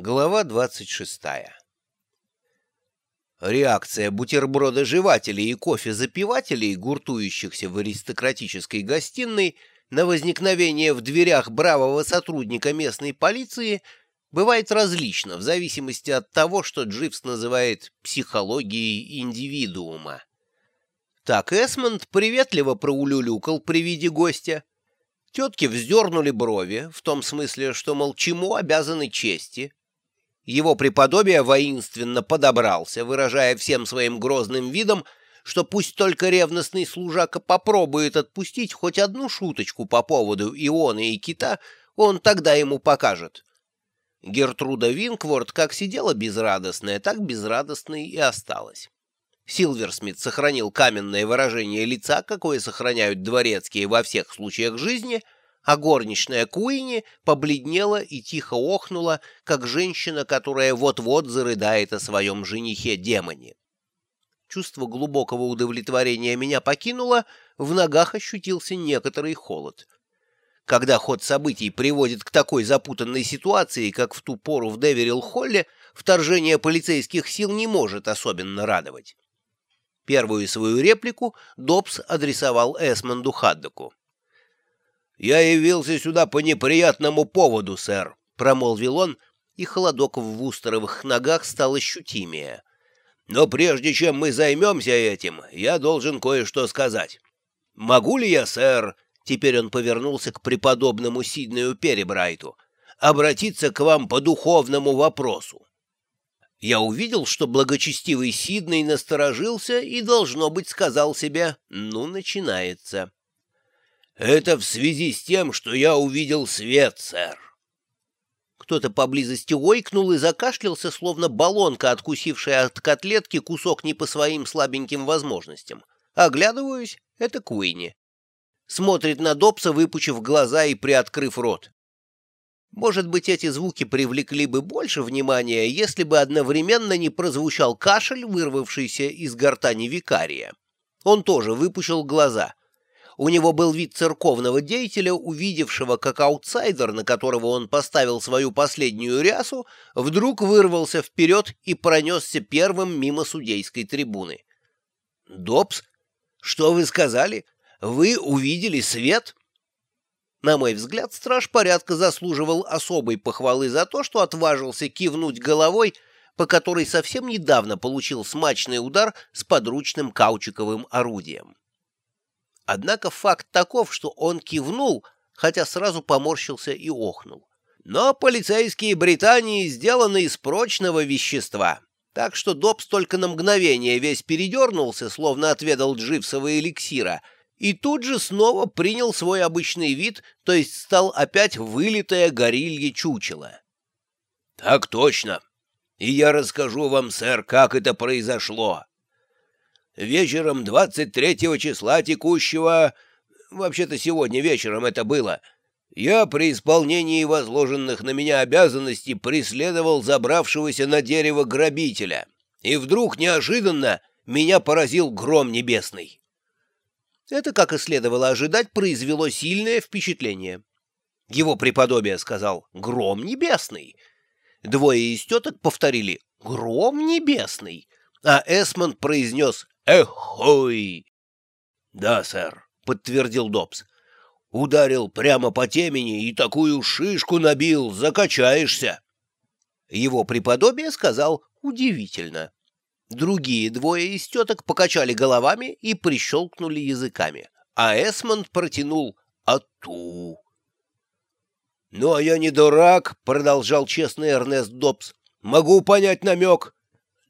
Глава 26. Реакция бутерброда-жевателей и кофе-запивателей, гуртующихся в аристократической гостиной, на возникновение в дверях бравого сотрудника местной полиции бывает различна в зависимости от того, что Дживс называет психологией индивидуума. Так Эсмонд приветливо проулюлюкал при виде гостя. Тетки вздернули брови, в том смысле, что, мол, чему обязаны чести, его преподобие воинственно подобрался, выражая всем своим грозным видом, что пусть только ревностный служака попробует отпустить хоть одну шуточку по поводу Иона и Кита, он тогда ему покажет. Гертруда Винкворд как сидела безрадостная, так безрадостной и осталась. Силверсмит сохранил каменное выражение лица, какое сохраняют дворецкие во всех случаях жизни — а горничная Куини побледнела и тихо охнула, как женщина, которая вот-вот зарыдает о своем женихе-демоне. Чувство глубокого удовлетворения меня покинуло, в ногах ощутился некоторый холод. Когда ход событий приводит к такой запутанной ситуации, как в ту пору в Деверилл-Холле, вторжение полицейских сил не может особенно радовать. Первую свою реплику Добс адресовал Эсмонду Хаддоку. «Я явился сюда по неприятному поводу, сэр», — промолвил он, и холодок в вустеровых ногах стал ощутимее. «Но прежде чем мы займемся этим, я должен кое-что сказать. Могу ли я, сэр, — теперь он повернулся к преподобному Сиднею Перебрайту, — обратиться к вам по духовному вопросу?» Я увидел, что благочестивый Сидней насторожился и, должно быть, сказал себе «ну, начинается». «Это в связи с тем, что я увидел свет, сэр». Кто-то поблизости ойкнул и закашлялся, словно баллонка, откусившая от котлетки кусок не по своим слабеньким возможностям. Оглядываюсь, это Куинни. Смотрит на Добса, выпучив глаза и приоткрыв рот. Может быть, эти звуки привлекли бы больше внимания, если бы одновременно не прозвучал кашель, вырвавшийся из гортани викария. Он тоже выпучил глаза. У него был вид церковного деятеля, увидевшего, как аутсайдер, на которого он поставил свою последнюю рясу, вдруг вырвался вперед и пронесся первым мимо судейской трибуны. «Добс, что вы сказали? Вы увидели свет?» На мой взгляд, страж порядка заслуживал особой похвалы за то, что отважился кивнуть головой, по которой совсем недавно получил смачный удар с подручным каучуковым орудием. Однако факт таков, что он кивнул, хотя сразу поморщился и охнул. Но полицейские Британии сделаны из прочного вещества, так что Добс только на мгновение весь передернулся, словно отведал дживсового эликсира, и тут же снова принял свой обычный вид, то есть стал опять вылитое горилье чучело. — Так точно. И я расскажу вам, сэр, как это произошло вечером 23 числа текущего, вообще-то сегодня вечером это было, я при исполнении возложенных на меня обязанностей преследовал забравшегося на дерево грабителя, и вдруг неожиданно меня поразил гром небесный. Это, как и следовало ожидать, произвело сильное впечатление. Его преподобие сказал «Гром небесный». Двое из теток повторили «Гром небесный», а Эсмонд произнес «Эхой!» «Да, сэр», — подтвердил Добс. «Ударил прямо по темени и такую шишку набил, закачаешься». Его преподобие сказал «удивительно». Другие двое из теток покачали головами и прищелкнули языками, а Эсмонд протянул «ату». «Ну, а я не дурак», — продолжал честный Эрнест Добс. «Могу понять намек».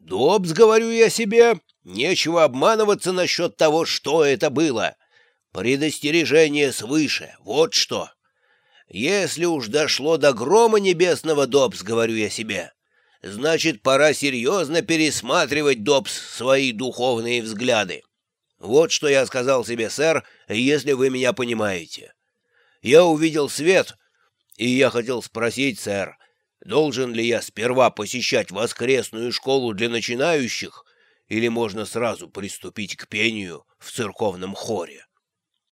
«Добс, говорю я себе, Нечего обманываться насчет того, что это было. Предостережение свыше, вот что. Если уж дошло до грома небесного, Добс, говорю я себе, значит, пора серьезно пересматривать, Добс, свои духовные взгляды. Вот что я сказал себе, сэр, если вы меня понимаете. Я увидел свет, и я хотел спросить, сэр, должен ли я сперва посещать воскресную школу для начинающих, или можно сразу приступить к пению в церковном хоре.